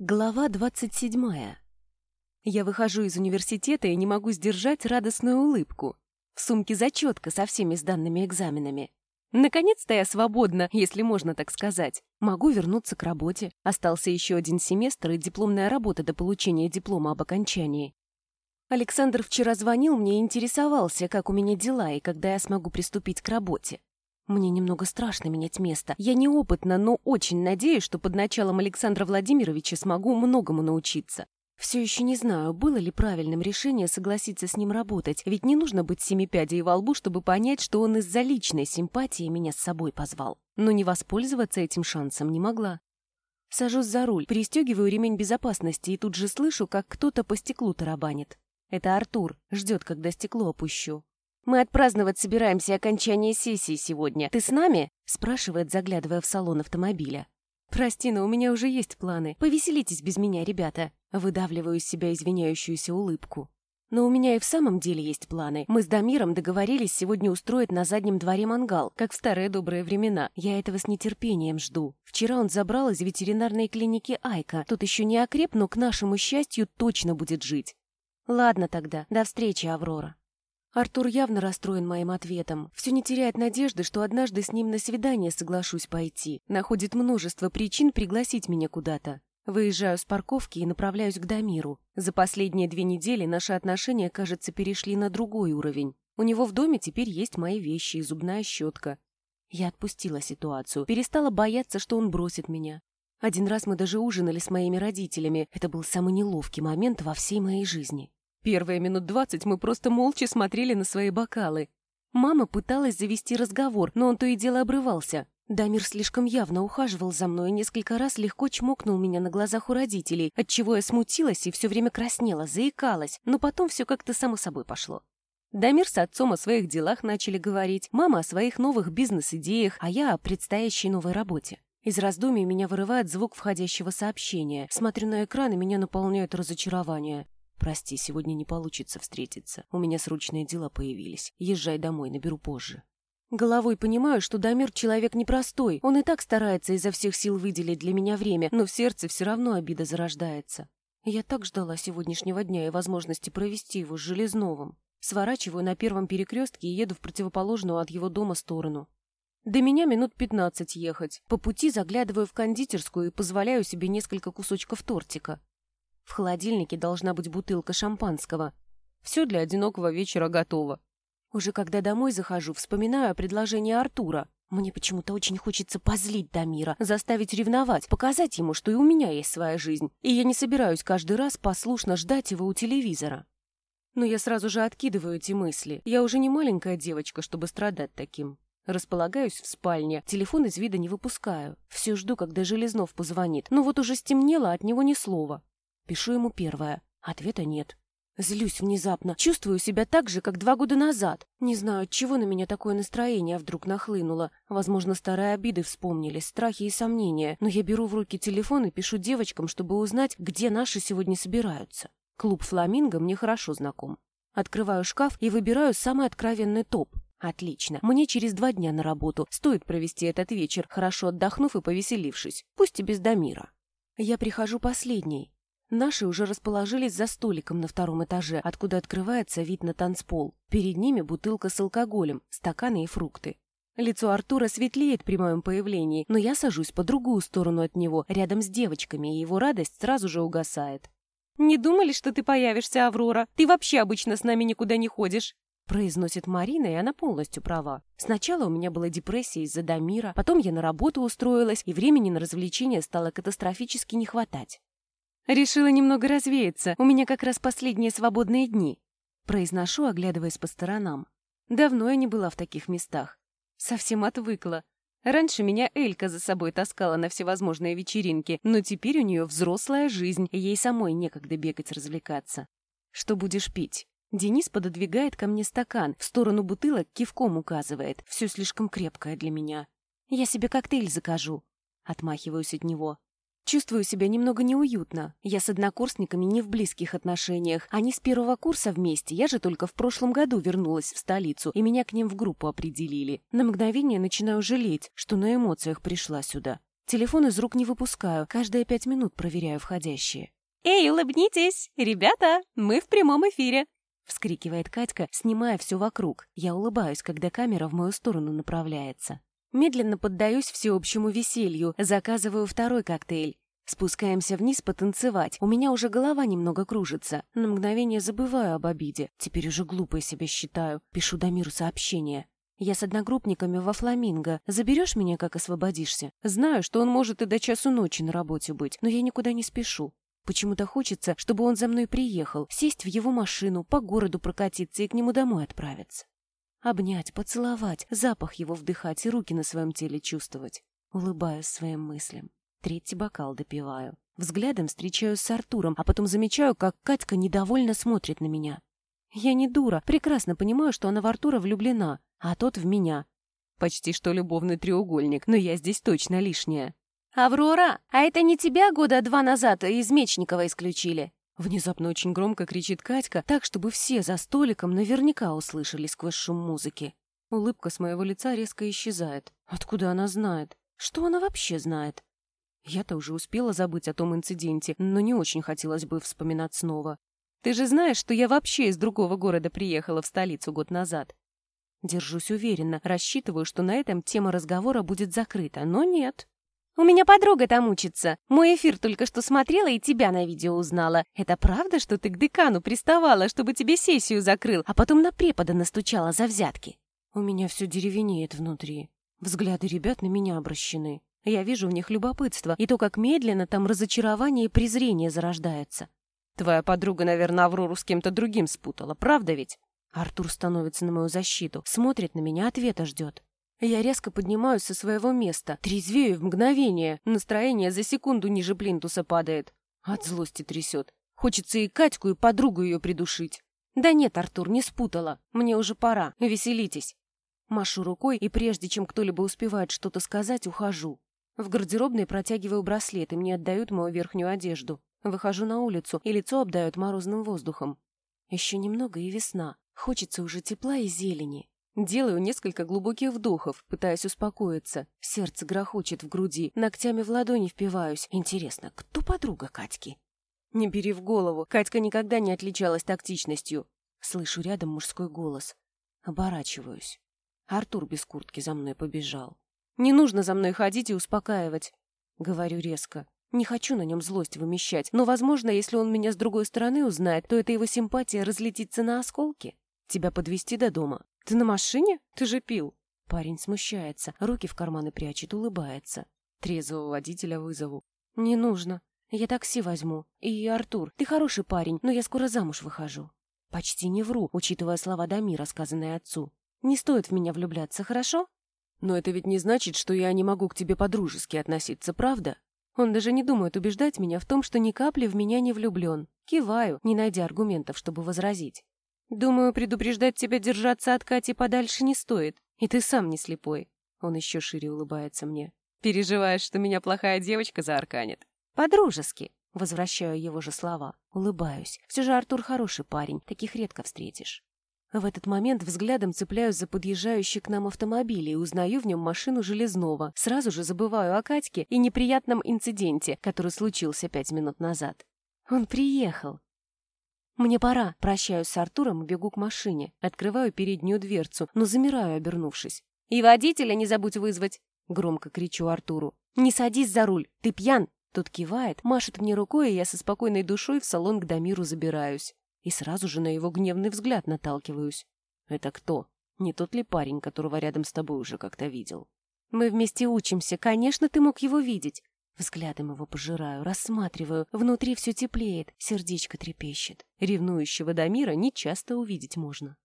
Глава двадцать седьмая. Я выхожу из университета и не могу сдержать радостную улыбку. В сумке зачетка со всеми сданными экзаменами. Наконец-то я свободна, если можно так сказать. Могу вернуться к работе. Остался еще один семестр и дипломная работа до получения диплома об окончании. Александр вчера звонил мне и интересовался, как у меня дела и когда я смогу приступить к работе. Мне немного страшно менять место. Я неопытна, но очень надеюсь, что под началом Александра Владимировича смогу многому научиться. Все еще не знаю, было ли правильным решение согласиться с ним работать, ведь не нужно быть семипядей во лбу, чтобы понять, что он из-за личной симпатии меня с собой позвал. Но не воспользоваться этим шансом не могла. Сажусь за руль, пристегиваю ремень безопасности и тут же слышу, как кто-то по стеклу тарабанит. Это Артур, ждет, когда стекло опущу. «Мы отпраздновать собираемся окончание сессии сегодня. Ты с нами?» — спрашивает, заглядывая в салон автомобиля. «Прости, но у меня уже есть планы. Повеселитесь без меня, ребята». Выдавливаю из себя извиняющуюся улыбку. Но у меня и в самом деле есть планы. Мы с Дамиром договорились сегодня устроить на заднем дворе мангал, как в старые добрые времена. Я этого с нетерпением жду. Вчера он забрал из ветеринарной клиники Айка. Тут еще не окреп, но к нашему счастью точно будет жить. Ладно тогда. До встречи, Аврора. Артур явно расстроен моим ответом. Все не теряет надежды, что однажды с ним на свидание соглашусь пойти. Находит множество причин пригласить меня куда-то. Выезжаю с парковки и направляюсь к Дамиру. За последние две недели наши отношения, кажется, перешли на другой уровень. У него в доме теперь есть мои вещи и зубная щетка. Я отпустила ситуацию, перестала бояться, что он бросит меня. Один раз мы даже ужинали с моими родителями. Это был самый неловкий момент во всей моей жизни. Первые минут двадцать мы просто молча смотрели на свои бокалы. Мама пыталась завести разговор, но он то и дело обрывался. Дамир слишком явно ухаживал за мной и несколько раз легко чмокнул меня на глазах у родителей, отчего я смутилась и все время краснела, заикалась, но потом все как-то само собой пошло. Дамир с отцом о своих делах начали говорить, мама о своих новых бизнес-идеях, а я о предстоящей новой работе. Из раздумий меня вырывает звук входящего сообщения. Смотрю на экран, и меня наполняет разочарование. «Прости, сегодня не получится встретиться. У меня срочные дела появились. Езжай домой, наберу позже». Головой понимаю, что Дамир человек непростой. Он и так старается изо всех сил выделить для меня время, но в сердце все равно обида зарождается. Я так ждала сегодняшнего дня и возможности провести его с Железновым. Сворачиваю на первом перекрестке и еду в противоположную от его дома сторону. До меня минут пятнадцать ехать. По пути заглядываю в кондитерскую и позволяю себе несколько кусочков тортика. В холодильнике должна быть бутылка шампанского. Все для одинокого вечера готово. Уже когда домой захожу, вспоминаю о предложении Артура. Мне почему-то очень хочется позлить Дамира, заставить ревновать, показать ему, что и у меня есть своя жизнь, и я не собираюсь каждый раз послушно ждать его у телевизора. Но я сразу же откидываю эти мысли. Я уже не маленькая девочка, чтобы страдать таким. Располагаюсь в спальне, телефон из вида не выпускаю. Все жду, когда Железнов позвонит. Но вот уже стемнело, от него ни слова. Пишу ему первое. Ответа нет. Злюсь внезапно. Чувствую себя так же, как два года назад. Не знаю, от чего на меня такое настроение вдруг нахлынуло. Возможно, старые обиды вспомнились, страхи и сомнения. Но я беру в руки телефон и пишу девочкам, чтобы узнать, где наши сегодня собираются. Клуб «Фламинго» мне хорошо знаком. Открываю шкаф и выбираю самый откровенный топ. Отлично. Мне через два дня на работу. Стоит провести этот вечер, хорошо отдохнув и повеселившись. Пусть и без Дамира. Я прихожу последней. Наши уже расположились за столиком на втором этаже, откуда открывается вид на танцпол. Перед ними бутылка с алкоголем, стаканы и фрукты. Лицо Артура светлеет при моем появлении, но я сажусь по другую сторону от него, рядом с девочками, и его радость сразу же угасает. «Не думали, что ты появишься, Аврора? Ты вообще обычно с нами никуда не ходишь?» произносит Марина, и она полностью права. Сначала у меня была депрессия из-за Дамира, потом я на работу устроилась, и времени на развлечения стало катастрофически не хватать. Решила немного развеяться. У меня как раз последние свободные дни. Произношу, оглядываясь по сторонам. Давно я не была в таких местах. Совсем отвыкла. Раньше меня Элька за собой таскала на всевозможные вечеринки, но теперь у нее взрослая жизнь, ей самой некогда бегать развлекаться. Что будешь пить? Денис пододвигает ко мне стакан, в сторону бутылок кивком указывает. Все слишком крепкое для меня. Я себе коктейль закажу. Отмахиваюсь от него. Чувствую себя немного неуютно. Я с однокурсниками не в близких отношениях. Они с первого курса вместе. Я же только в прошлом году вернулась в столицу, и меня к ним в группу определили. На мгновение начинаю жалеть, что на эмоциях пришла сюда. Телефон из рук не выпускаю, каждые пять минут проверяю входящие. «Эй, улыбнитесь! Ребята, мы в прямом эфире!» Вскрикивает Катька, снимая все вокруг. Я улыбаюсь, когда камера в мою сторону направляется. Медленно поддаюсь всеобщему веселью, заказываю второй коктейль. Спускаемся вниз потанцевать. У меня уже голова немного кружится. На мгновение забываю об обиде. Теперь уже глупо себя считаю. Пишу Дамиру сообщение. Я с одногруппниками во Фламинго. Заберешь меня, как освободишься? Знаю, что он может и до часу ночи на работе быть, но я никуда не спешу. Почему-то хочется, чтобы он за мной приехал, сесть в его машину, по городу прокатиться и к нему домой отправиться. Обнять, поцеловать, запах его вдыхать и руки на своем теле чувствовать. Улыбаюсь своим мыслям. Третий бокал допиваю. Взглядом встречаюсь с Артуром, а потом замечаю, как Катька недовольно смотрит на меня. Я не дура, прекрасно понимаю, что она в Артура влюблена, а тот в меня. Почти что любовный треугольник, но я здесь точно лишняя. «Аврора, а это не тебя года два назад из Мечникова исключили?» Внезапно очень громко кричит Катька, так, чтобы все за столиком наверняка услышали сквозь шум музыки. Улыбка с моего лица резко исчезает. Откуда она знает? Что она вообще знает? Я-то уже успела забыть о том инциденте, но не очень хотелось бы вспоминать снова. Ты же знаешь, что я вообще из другого города приехала в столицу год назад. Держусь уверенно, рассчитываю, что на этом тема разговора будет закрыта, но нет. У меня подруга там учится. Мой эфир только что смотрела и тебя на видео узнала. Это правда, что ты к декану приставала, чтобы тебе сессию закрыл, а потом на препода настучала за взятки? У меня все деревенеет внутри. Взгляды ребят на меня обращены. Я вижу в них любопытство и то, как медленно там разочарование и презрение зарождается. Твоя подруга, наверное, Аврору с кем-то другим спутала, правда ведь? Артур становится на мою защиту, смотрит на меня, ответа ждет. Я резко поднимаюсь со своего места, трезвею в мгновение, настроение за секунду ниже плинтуса падает. От злости трясет. Хочется и Катьку, и подругу ее придушить. Да нет, Артур, не спутала. Мне уже пора. Веселитесь. Машу рукой, и прежде чем кто-либо успевает что-то сказать, ухожу. В гардеробной протягиваю браслет, и мне отдают мою верхнюю одежду. Выхожу на улицу, и лицо обдают морозным воздухом. Еще немного и весна. Хочется уже тепла и зелени. Делаю несколько глубоких вдохов, пытаясь успокоиться. Сердце грохочет в груди, ногтями в ладони впиваюсь. Интересно, кто подруга Катьки? Не бери в голову, Катька никогда не отличалась тактичностью. Слышу рядом мужской голос. Оборачиваюсь. Артур без куртки за мной побежал. Не нужно за мной ходить и успокаивать. Говорю резко. Не хочу на нем злость вымещать, но, возможно, если он меня с другой стороны узнает, то эта его симпатия разлетится на осколки. Тебя подвести до дома. Ты на машине? Ты же пил. Парень смущается, руки в карманы прячет, улыбается. Трезвого водителя вызову. Не нужно. Я такси возьму. И, Артур, ты хороший парень, но я скоро замуж выхожу. Почти не вру, учитывая слова Дамира, сказанные отцу. Не стоит в меня влюбляться, хорошо? Но это ведь не значит, что я не могу к тебе по-дружески относиться, правда? Он даже не думает убеждать меня в том, что ни капли в меня не влюблен. Киваю, не найдя аргументов, чтобы возразить. Думаю, предупреждать тебя держаться от Кати подальше не стоит. И ты сам не слепой. Он еще шире улыбается мне. Переживаешь, что меня плохая девочка заарканит? По-дружески. Возвращаю его же слова. Улыбаюсь. Все же Артур хороший парень, таких редко встретишь. В этот момент взглядом цепляюсь за подъезжающий к нам автомобиль и узнаю в нем машину Железного. Сразу же забываю о Катьке и неприятном инциденте, который случился пять минут назад. Он приехал. Мне пора. Прощаюсь с Артуром и бегу к машине. Открываю переднюю дверцу, но замираю, обернувшись. «И водителя не забудь вызвать!» Громко кричу Артуру. «Не садись за руль! Ты пьян!» Тот кивает, машет мне рукой, и я со спокойной душой в салон к Дамиру забираюсь и сразу же на его гневный взгляд наталкиваюсь. «Это кто? Не тот ли парень, которого рядом с тобой уже как-то видел?» «Мы вместе учимся. Конечно, ты мог его видеть». Взглядом его пожираю, рассматриваю. Внутри все теплеет, сердечко трепещет. Ревнующего Дамира нечасто увидеть можно.